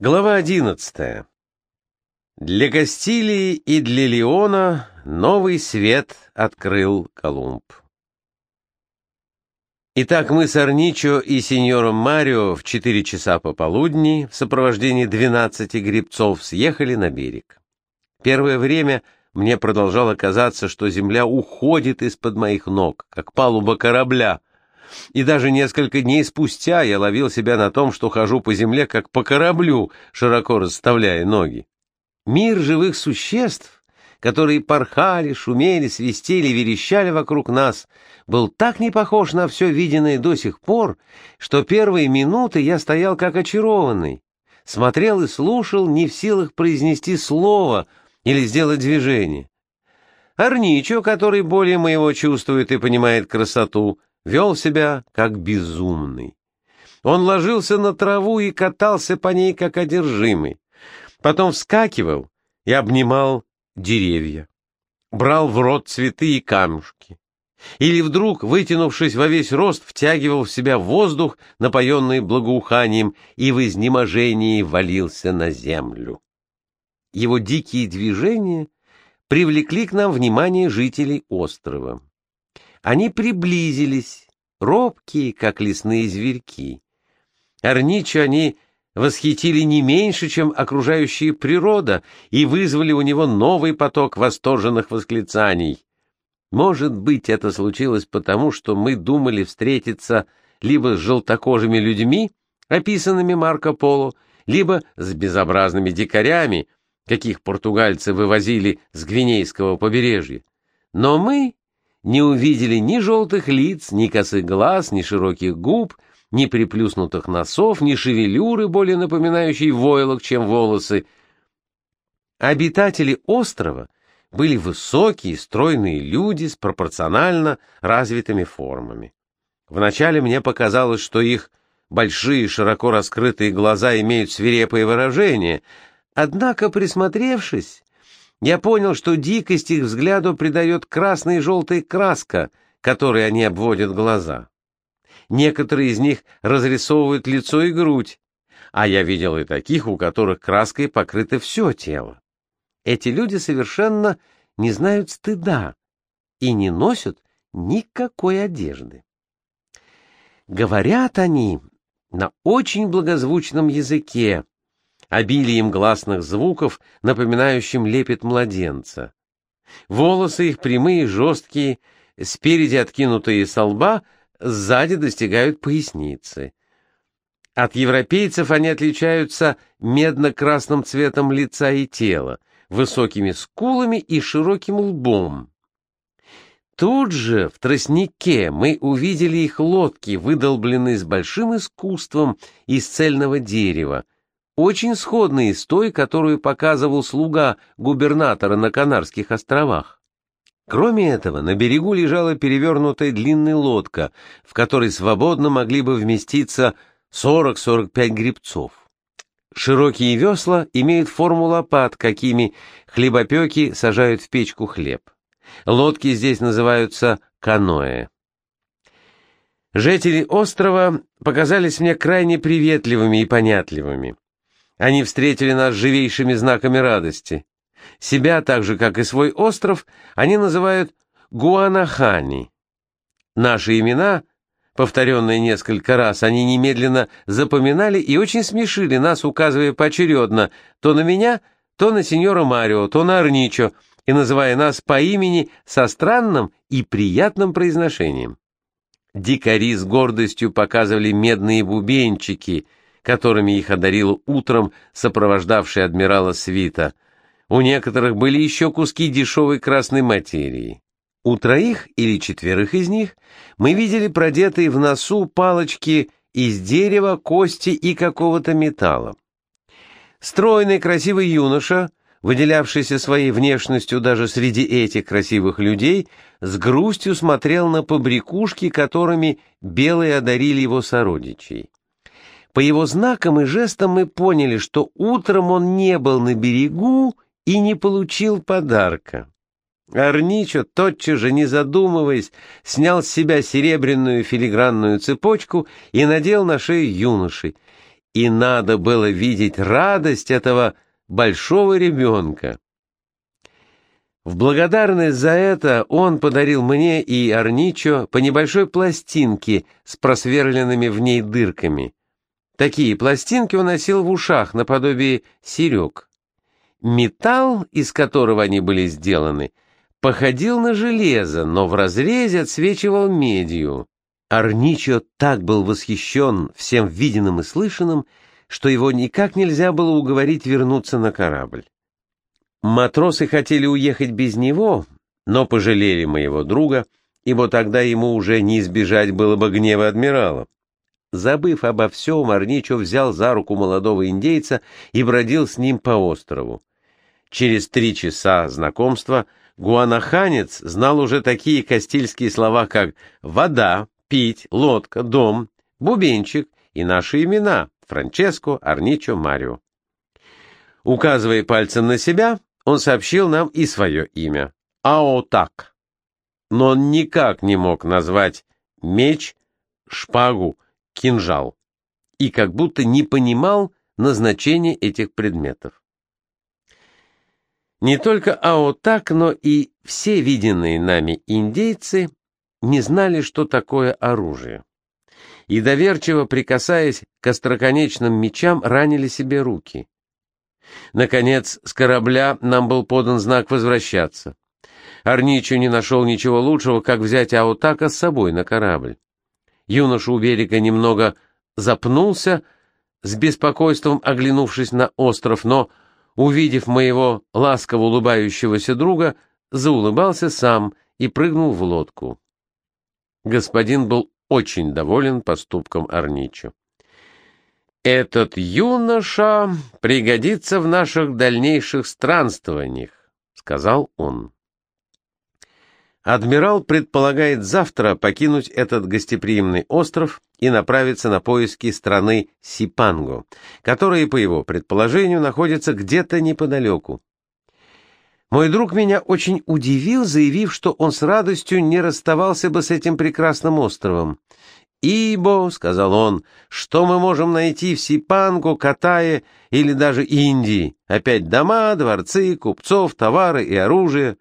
Глава одиннадцатая. Для Кастилии и для Леона новый свет открыл Колумб. Итак, мы с Арничо и сеньором Марио в четыре часа пополудни в сопровождении двенадцати грибцов съехали на берег. Первое время мне продолжало казаться, что земля уходит из-под моих ног, как палуба корабля, и даже несколько дней спустя я ловил себя на том, что хожу по земле, как по кораблю, широко расставляя ноги. Мир живых существ, которые порхали, шумели, свистели, верещали вокруг нас, был так не похож на все виденное до сих пор, что первые минуты я стоял как очарованный, смотрел и слушал, не в силах произнести слово или сделать движение. Арничо, который более моего чувствует и понимает красоту, вел себя как безумный. Он ложился на траву и катался по ней как одержимый. Потом вскакивал и обнимал деревья. Брал в рот цветы и камушки. Или вдруг, вытянувшись во весь рост, втягивал в себя воздух, напоенный благоуханием, и в изнеможении валился на землю. Его дикие движения привлекли к нам внимание жителей острова. Они приблизились, робкие, как лесные зверьки. Арничу они восхитили не меньше, чем окружающая природа, и вызвали у него новый поток восторженных восклицаний. Может быть, это случилось потому, что мы думали встретиться либо с желтокожими людьми, описанными Марко Поло, либо с безобразными дикарями, каких португальцы вывозили с Гвинейского побережья. Но мы не увидели ни желтых лиц, ни косых глаз, ни широких губ, ни приплюснутых носов, ни шевелюры, более напоминающей войлок, чем волосы. Обитатели острова были высокие, стройные люди с пропорционально развитыми формами. Вначале мне показалось, что их большие, широко раскрытые глаза имеют свирепое выражение, однако, присмотревшись, я понял, что дикость их взгляду придает красная и желтая краска, которой они обводят глаза. Некоторые из них разрисовывают лицо и грудь, а я видел и таких, у которых краской покрыто все тело. Эти люди совершенно не знают стыда и не носят никакой одежды. Говорят они на очень благозвучном языке, обилием гласных звуков, напоминающим лепет младенца. Волосы их прямые, жесткие, спереди откинутые со лба, сзади достигают поясницы. От европейцев они отличаются медно-красным цветом лица и тела, высокими скулами и широким лбом. Тут же, в тростнике, мы увидели их лодки, выдолбленные с большим искусством из цельного дерева, очень сходные с той, которую показывал слуга губернатора на Канарских островах. Кроме этого, на берегу лежала перевернутая длинная лодка, в которой свободно могли бы вместиться 40-45 грибцов. Широкие весла имеют форму лопат, какими хлебопеки сажают в печку хлеб. Лодки здесь называются каноэ. Жители острова показались мне крайне приветливыми и понятливыми. Они встретили нас живейшими знаками радости. Себя, так же, как и свой остров, они называют Гуанахани. Наши имена, повторенные несколько раз, они немедленно запоминали и очень смешили нас, указывая поочередно то на меня, то на сеньора Марио, то на Арничо, и называя нас по имени со странным и приятным произношением. Дикари с гордостью показывали медные бубенчики — которыми их одарил утром сопровождавший адмирала свита. У некоторых были еще куски дешевой красной материи. У троих или четверых из них мы видели продетые в носу палочки из дерева, кости и какого-то металла. Стройный красивый юноша, выделявшийся своей внешностью даже среди этих красивых людей, с грустью смотрел на побрякушки, которыми белые одарили его сородичей. По его знакам и жестам мы поняли, что утром он не был на берегу и не получил подарка. Арничо, тотчас же, не задумываясь, снял с себя серебряную филигранную цепочку и надел на шею юноши. И надо было видеть радость этого большого ребенка. В благодарность за это он подарил мне и Арничо по небольшой пластинке с просверленными в ней дырками. Такие пластинки он носил в ушах наподобие серег. Металл, из которого они были сделаны, походил на железо, но в разрезе отсвечивал медью. Арничо так был восхищен всем виденным и слышанным, что его никак нельзя было уговорить вернуться на корабль. Матросы хотели уехать без него, но пожалели моего друга, ибо тогда ему уже не избежать было бы гнева адмирала. Забыв обо всем, Арничо взял за руку молодого индейца и бродил с ним по острову. Через три часа знакомства гуанаханец знал уже такие кастильские слова, как «вода», «пить», «лодка», «дом», «бубенчик» и наши имена Франческо, Арничо, Марио. Указывая пальцем на себя, он сообщил нам и свое имя — Аотак. Но он никак не мог назвать меч, шпагу, кинжал и как будто не понимал назначения этих предметов. Не только Аотак, но и все виденные нами индейцы не знали, что такое оружие. И доверчиво прикасаясь к остроконечным мечам, ранили себе руки. Наконец, с корабля нам был подан знак возвращаться. Арничо не нашел ничего лучшего, как взять Аутака с собой на корабль. Юноша у берега немного запнулся, с беспокойством оглянувшись на остров, но увидев моего ласково улыбающегося друга, заулыбался сам и прыгнул в лодку. Господин был очень доволен поступком Арничо. «Этот юноша пригодится в наших дальнейших странствованиях», — сказал он. Адмирал предполагает завтра покинуть этот гостеприимный остров и направиться на поиски страны Сипанго, которая, по его предположению, находится где-то неподалеку. Мой друг меня очень удивил, заявив, что он с радостью не расставался бы с этим прекрасным островом. «Ибо», — сказал он, — «что мы можем найти в Сипанго, Катае или даже Индии? Опять дома, дворцы, купцов, товары и оружие».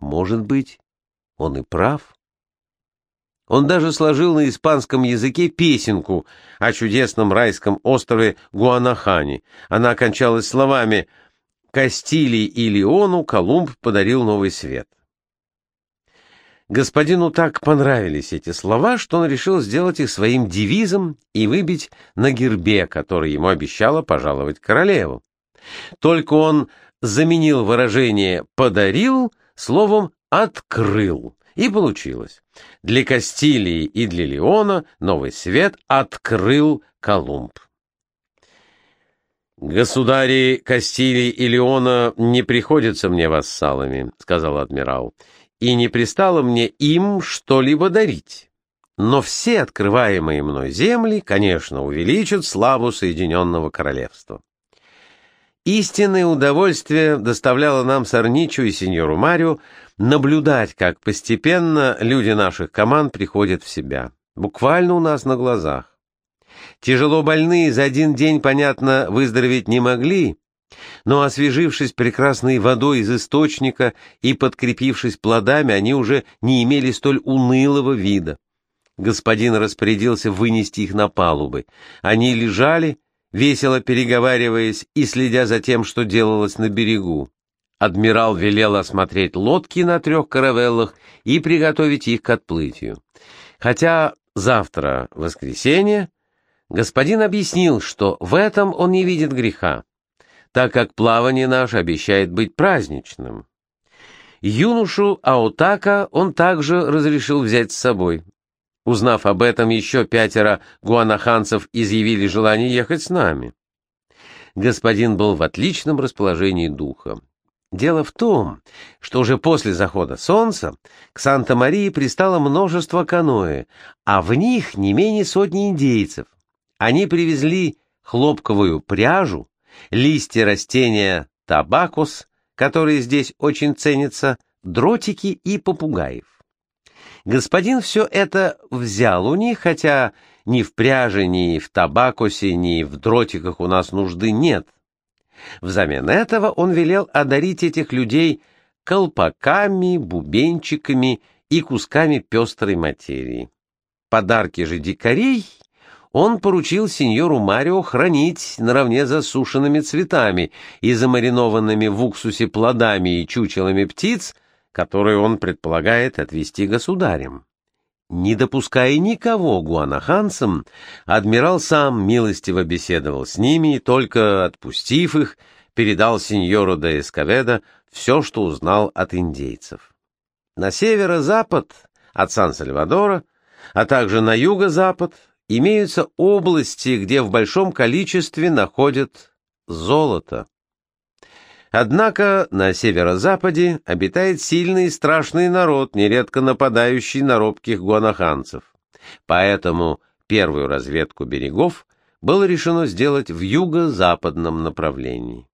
Может быть, он и прав. Он даже сложил на испанском языке песенку о чудесном райском острове Гуанахани. Она окончалась словами «Кастилии и Леону Колумб подарил новый свет». Господину так понравились эти слова, что он решил сделать их своим девизом и выбить на гербе, который ему обещала пожаловать королеву. Только он заменил выражение «подарил» словом открыл. И получилось. Для Кастилии и для Леона новый свет открыл Колумб. «Государи Кастилии и Леона не приходятся мне вассалами», — сказал адмирал, — «и не пристало мне им что-либо дарить. Но все открываемые мной земли, конечно, увеличат славу Соединенного Королевства». Истинное удовольствие доставляло нам Сорничу и сеньору Марио наблюдать, как постепенно люди наших команд приходят в себя. Буквально у нас на глазах. Тяжело больные за один день, понятно, выздороветь не могли, но, освежившись прекрасной водой из источника и подкрепившись плодами, они уже не имели столь унылого вида. Господин распорядился вынести их на палубы. Они лежали, весело переговариваясь и следя за тем, что делалось на берегу. Адмирал велел осмотреть лодки на трех каравеллах и приготовить их к отплытию. Хотя завтра воскресенье, господин объяснил, что в этом он не видит греха, так как плавание наше обещает быть праздничным. Юношу Аутака он также разрешил взять с собой. Узнав об этом, еще пятеро гуанаханцев изъявили желание ехать с нами. Господин был в отличном расположении духа. Дело в том, что уже после захода солнца к Санта-Марии пристало множество каноэ, а в них не менее сотни индейцев. Они привезли хлопковую пряжу, листья растения табакус, которые здесь очень ценятся, дротики и попугаев. Господин все это взял у них, хотя Ни в пряже, ни в табакосе, ни в дротиках у нас нужды нет. Взамен этого он велел одарить этих людей колпаками, бубенчиками и кусками пестрой материи. Подарки же дикарей он поручил сеньору Марио хранить наравне с засушенными цветами и замаринованными в уксусе плодами и чучелами птиц, которые он предполагает отвести государям. Не допуская никого гуанаханцам, адмирал сам милостиво беседовал с ними только отпустив их, передал сеньору де Эскаведа все, что узнал от индейцев. На северо-запад от Сан-Сальвадора, а также на юго-запад имеются области, где в большом количестве находят золото. Однако на северо-западе обитает сильный и страшный народ, нередко нападающий на робких гуанаханцев. Поэтому первую разведку берегов было решено сделать в юго-западном направлении.